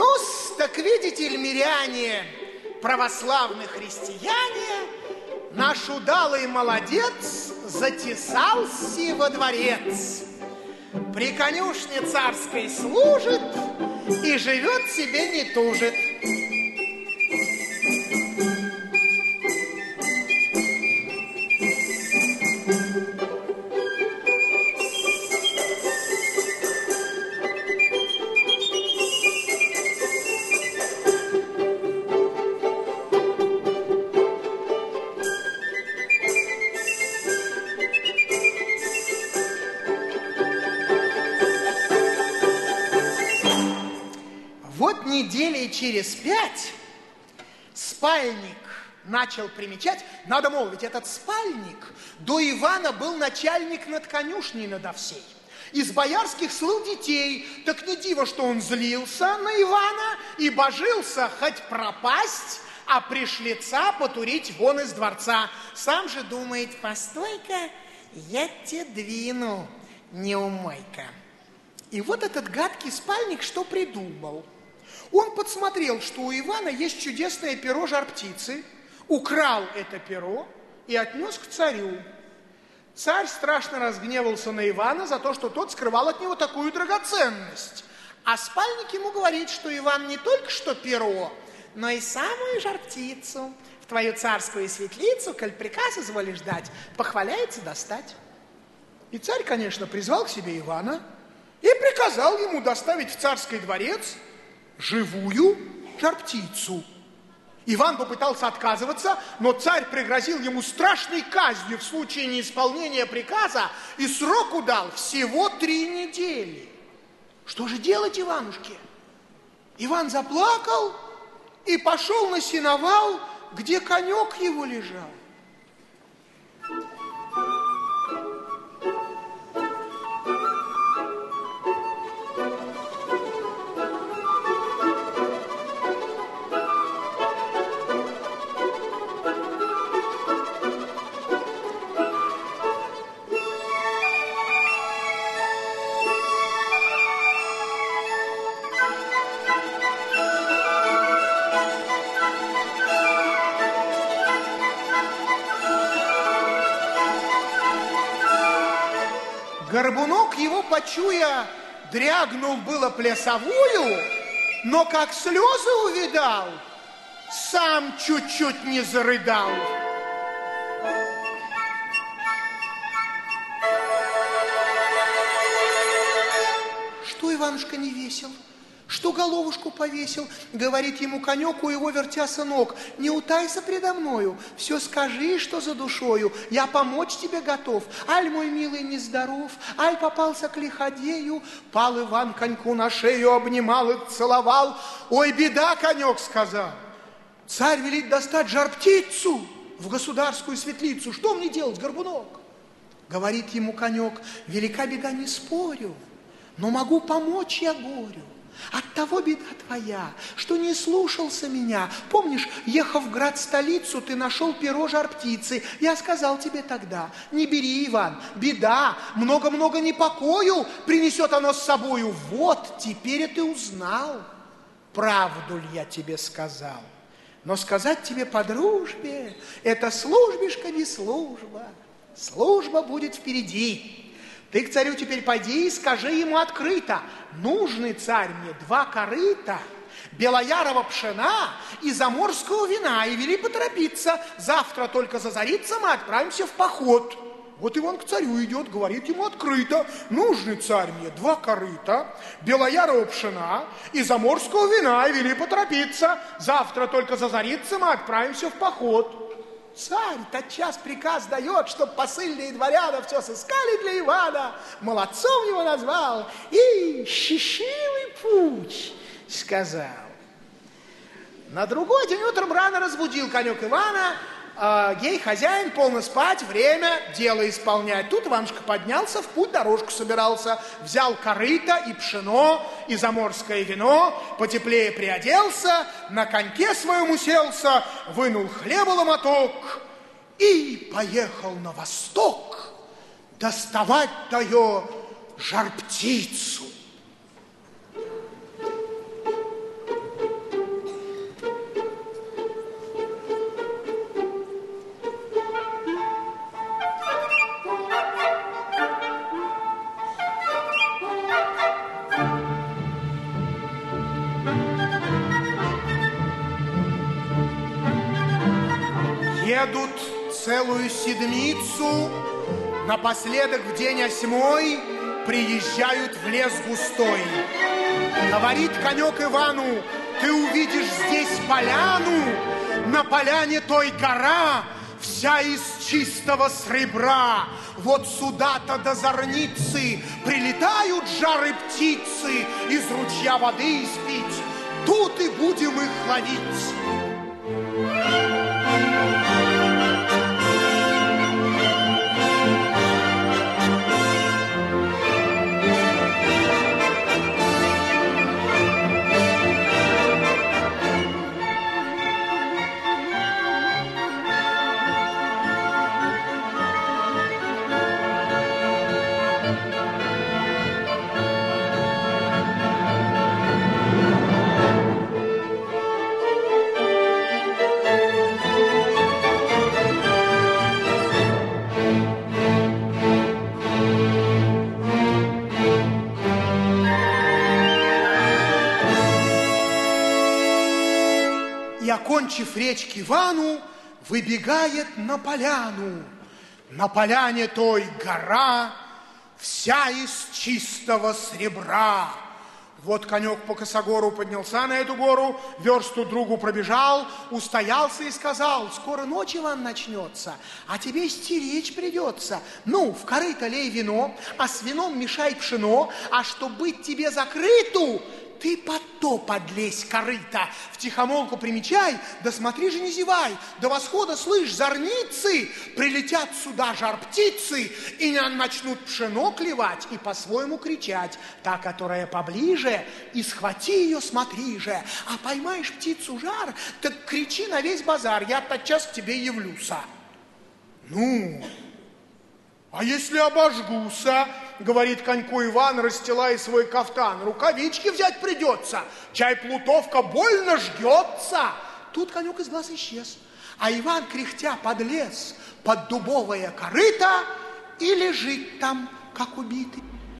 ну так видите ли, миряне, православные христиане, наш удалый молодец затесался во дворец. При конюшне царской служит и живет себе не тужит. Недели через пять спальник начал примечать, надо молвить, этот спальник до Ивана был начальник над конюшней надо всей. Из боярских слыл детей, так не диво, что он злился на Ивана и божился хоть пропасть, а пришлица потурить вон из дворца. Сам же думает, постой-ка, я тебе двину, неумойка. И вот этот гадкий спальник что придумал – он подсмотрел, что у Ивана есть чудесное перо жар-птицы, украл это перо и отнес к царю. Царь страшно разгневался на Ивана за то, что тот скрывал от него такую драгоценность. А спальник ему говорит, что Иван не только что перо, но и самую жар-птицу в твою царскую светлицу, коль приказ изволишь дать, похваляется достать. И царь, конечно, призвал к себе Ивана и приказал ему доставить в царский дворец – живую жар-птицу. Иван попытался отказываться, но царь пригрозил ему страшной казнью в случае неисполнения приказа и сроку дал всего три недели. Что же делать Иванушке? Иван заплакал и пошел на сеновал, где конек его лежал. Горбунок его почуя, дрягнул было плясовую, но как слезы увидал, сам чуть-чуть не зарыдал. Что, Иванушка, не весел? Что головушку повесил, говорит ему конек, у его вертя сынок, не утайся предо мною, все скажи, что за душою, я помочь тебе готов, аль мой милый нездоров, аль попался к лиходею, пал Иван коньку на шею, обнимал и целовал, ой, беда, конек сказал, царь велит достать жар-птицу в государскую светлицу, что мне делать, горбунок? Говорит ему конек, велика беда, не спорю, но могу помочь я горю. От того беда твоя, что не слушался меня. Помнишь, ехав в град-столицу, ты нашел перо жар-птицы. Я сказал тебе тогда, не бери, Иван, беда, много-много непокою принесет оно с собою. Вот, теперь ты узнал, правду ли я тебе сказал. Но сказать тебе по дружбе, это службишка не служба. Служба будет впереди. Ты к царю теперь пойди и скажи ему открыто, нужный царь мне два корыта, белоярова пшена и заморского вина, и вели поторопиться. Завтра только зазарится, мы отправимся в поход. Вот Иван к царю идет, говорит ему открыто, нужный царь мне два корыта, белоярова пшена и заморского вина, и вели поторопиться. Завтра только зазарится, мы отправимся в поход. Царь тотчас приказ дает, чтобы посыльные дворяна все сыскали для Ивана, молодцом его назвал и счастливый путь сказал. На другой день утром рано разбудил конек Ивана, э, ей хозяин, полно спать, время, дело исполнять. Тут Иванушка поднялся, в путь дорожку собирался, взял корыто и пшено, и заморское вино, потеплее приоделся, на коньке своем уселся, вынул хлеба ломоток и поехал на восток доставать тою жар-птицу. Едут целую седмицу, напоследок в день осьмой приезжают в лес густой. Говорит конек Ивану, ты увидишь здесь поляну, на поляне той гора, вся из чистого сребра. Вот сюда-то до зорницы прилетают жары птицы из ручья воды испить. Тут и будем их ловить. Окончив речки Вану, выбегает на поляну. На поляне той гора, вся из чистого сребра. Вот конек по косогору поднялся на эту гору, версту другу пробежал, устоялся и сказал, скоро ночь, Иван, начнется, а тебе стеречь придется. Ну, в корыто лей вино, а с вином мешай пшено, а чтоб быть тебе закрыту, ты под то подлезь, корыто, в тихомолку примечай, да смотри же не зевай, до восхода, слышь, зорницы, прилетят сюда жар птицы, и начнут пшено клевать и по-своему кричать. Та, которая поближе, и схвати ее, смотри же, а поймаешь птицу жар, так кричи на весь базар, я тотчас к тебе явлюся. Ну, а если обожгуся, говорит коньку Иван, расстилая свой кафтан, рукавички взять придется, чай плутовка больно жгется. Тут конек из глаз исчез, а Иван, кряхтя, подлез под дубовое корыто и лежит там, как убитый.